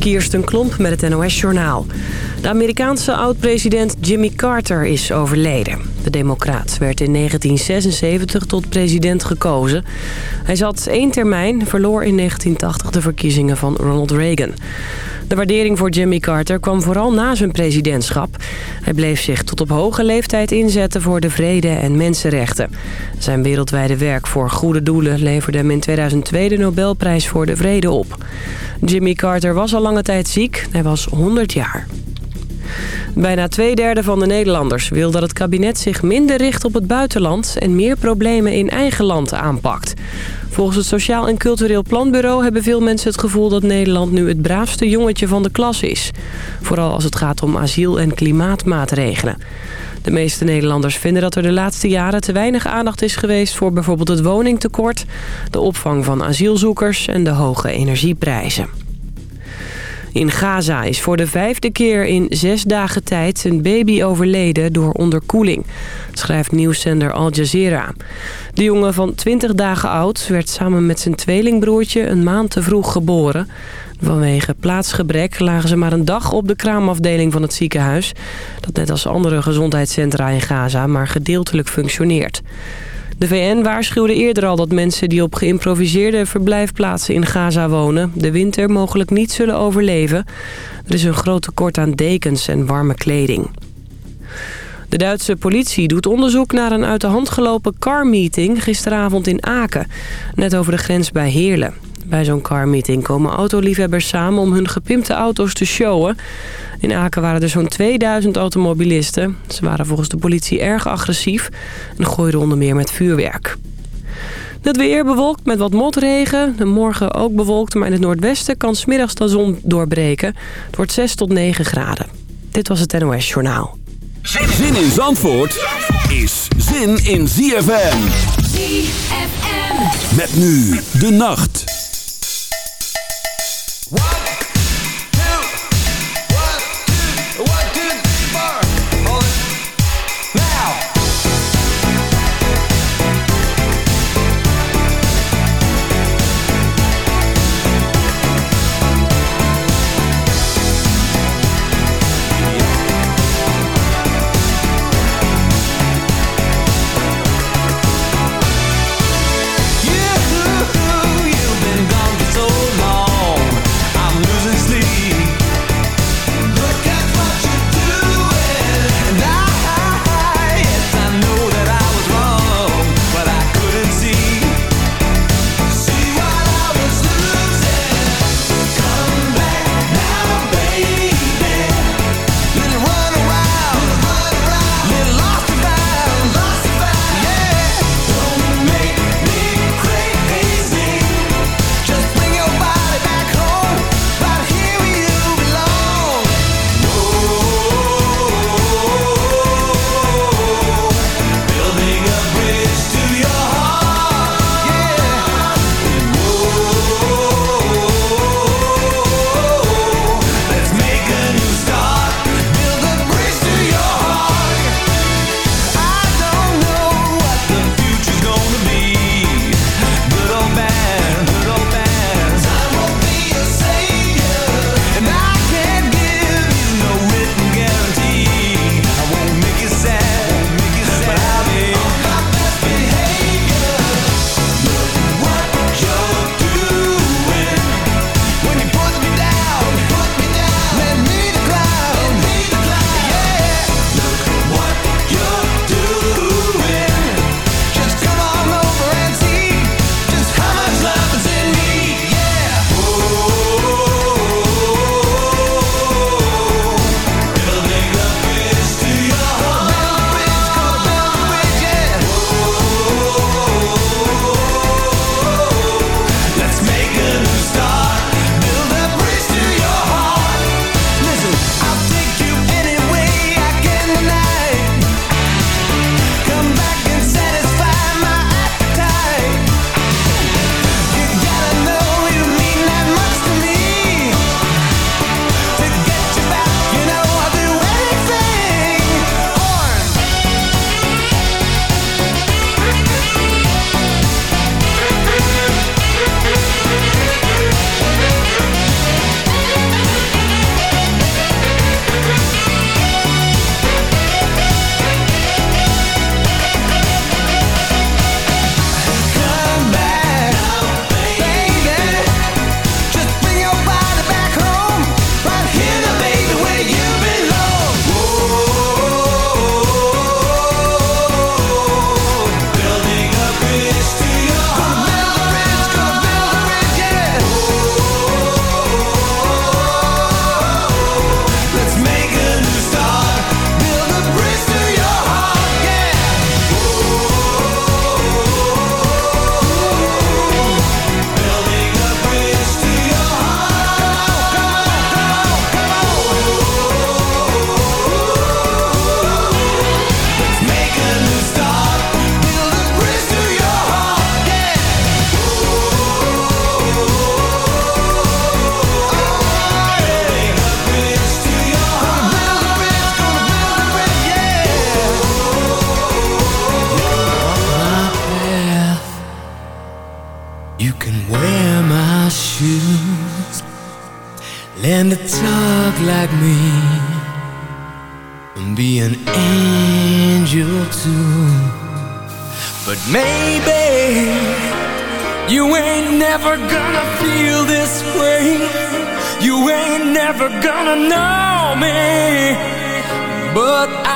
Kirsten Klomp met het NOS-journaal. De Amerikaanse oud-president Jimmy Carter is overleden. De democraat werd in 1976 tot president gekozen. Hij zat één termijn, verloor in 1980 de verkiezingen van Ronald Reagan. De waardering voor Jimmy Carter kwam vooral na zijn presidentschap. Hij bleef zich tot op hoge leeftijd inzetten voor de vrede en mensenrechten. Zijn wereldwijde werk voor goede doelen leverde hem in 2002 de Nobelprijs voor de Vrede op. Jimmy Carter was al lange tijd ziek. Hij was 100 jaar. Bijna twee derde van de Nederlanders wil dat het kabinet zich minder richt op het buitenland... en meer problemen in eigen land aanpakt. Volgens het Sociaal en Cultureel Planbureau hebben veel mensen het gevoel dat Nederland nu het braafste jongetje van de klas is. Vooral als het gaat om asiel- en klimaatmaatregelen. De meeste Nederlanders vinden dat er de laatste jaren te weinig aandacht is geweest voor bijvoorbeeld het woningtekort, de opvang van asielzoekers en de hoge energieprijzen. In Gaza is voor de vijfde keer in zes dagen tijd een baby overleden door onderkoeling, schrijft nieuwszender Al Jazeera. De jongen van 20 dagen oud werd samen met zijn tweelingbroertje een maand te vroeg geboren. Vanwege plaatsgebrek lagen ze maar een dag op de kraamafdeling van het ziekenhuis... dat net als andere gezondheidscentra in Gaza maar gedeeltelijk functioneert. De VN waarschuwde eerder al dat mensen die op geïmproviseerde verblijfplaatsen in Gaza wonen... de winter mogelijk niet zullen overleven. Er is een groot tekort aan dekens en warme kleding. De Duitse politie doet onderzoek naar een uit de hand gelopen carmeeting gisteravond in Aken. Net over de grens bij Heerlen. Bij zo'n carmeeting komen autoliefhebbers samen om hun gepimpte auto's te showen. In Aken waren er zo'n 2000 automobilisten. Ze waren volgens de politie erg agressief en gooiden onder meer met vuurwerk. Het weer bewolkt met wat motregen. Morgen ook bewolkt, maar in het noordwesten kan smiddags de zon doorbreken. Het wordt 6 tot 9 graden. Dit was het NOS Journaal. Zin in Zandvoort is zin in ZFM. ZFM. Met nu de nacht.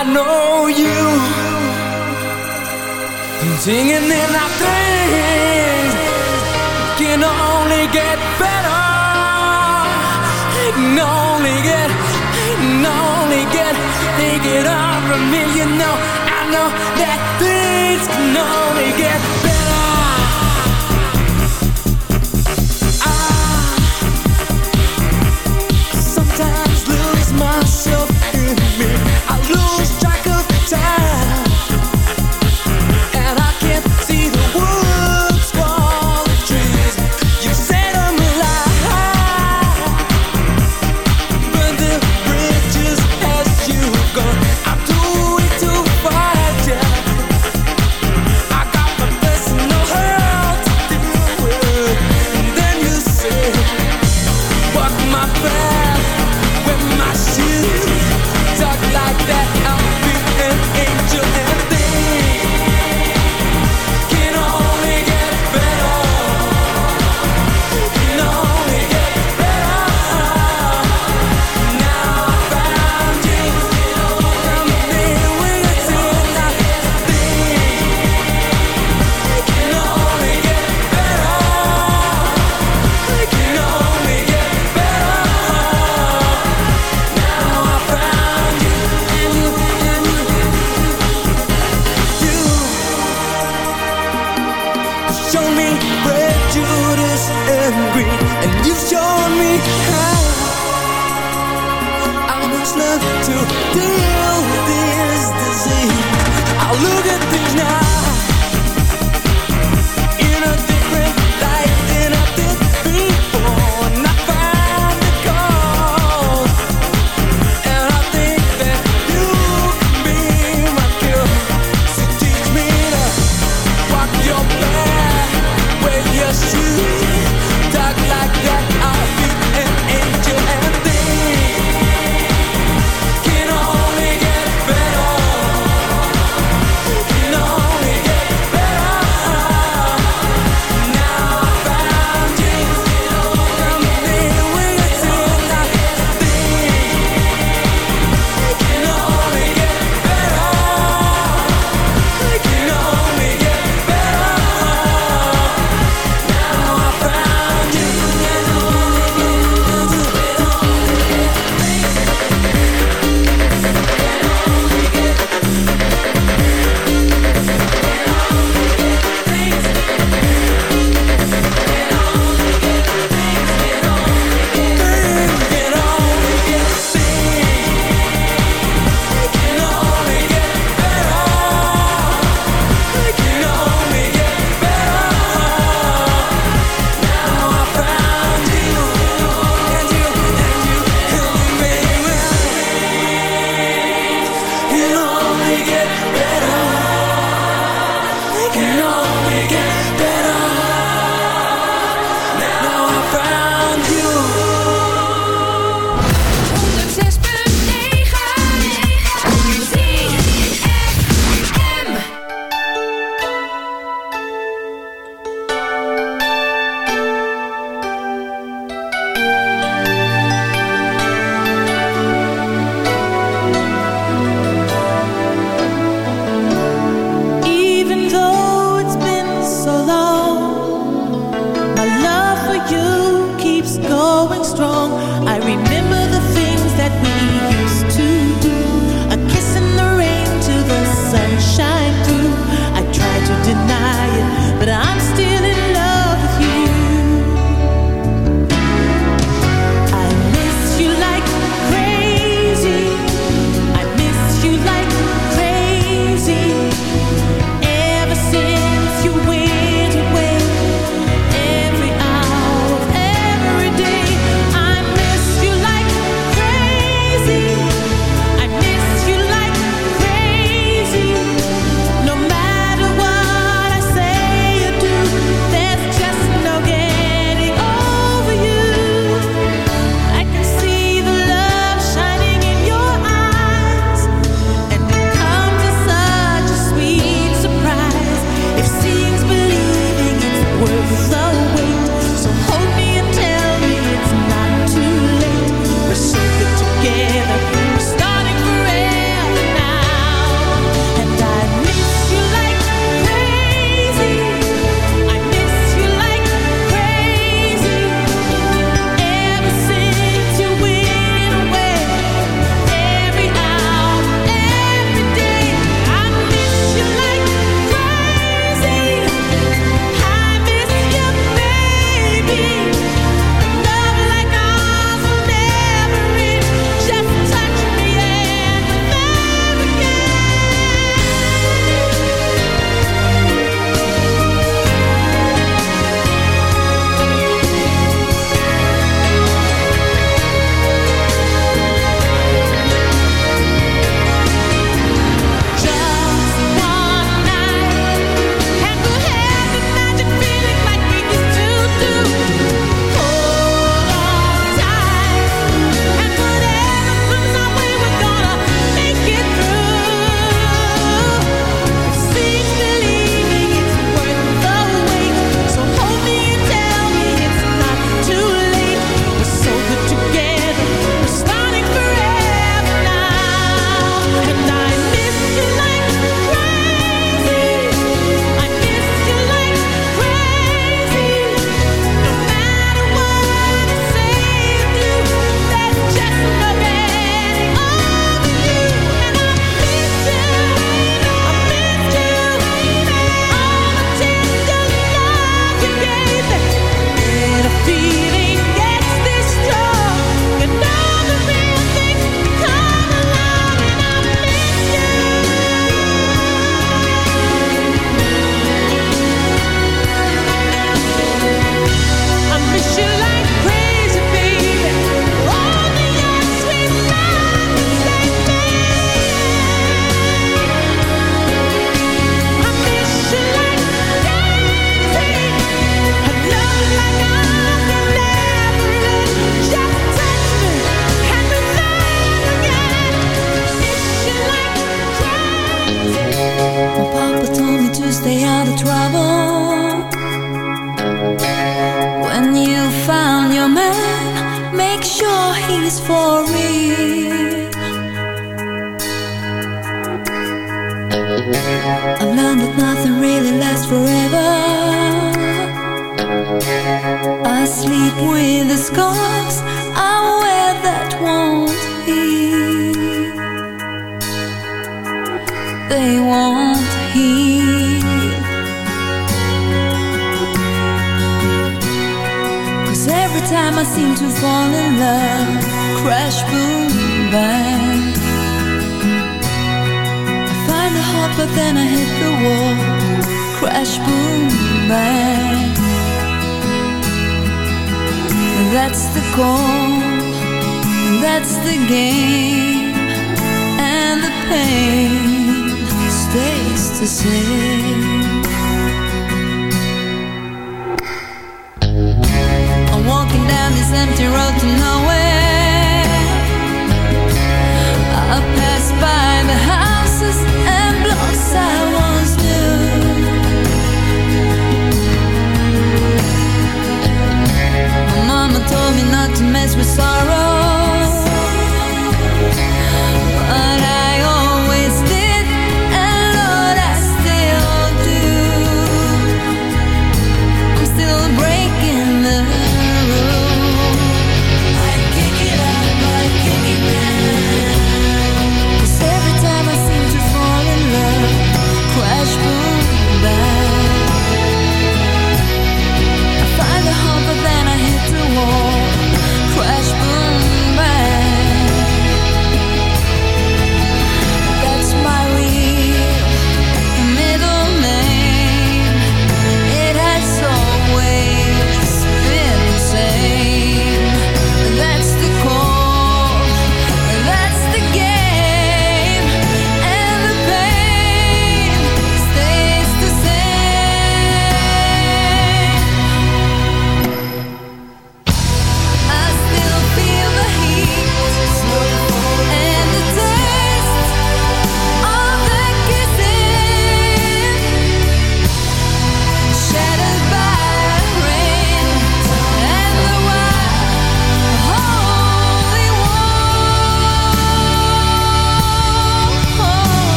I know you. Singing in our things can only get better. Can only get, can only get, all from me. You know, I know that things can only get me. I lose.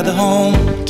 Another home,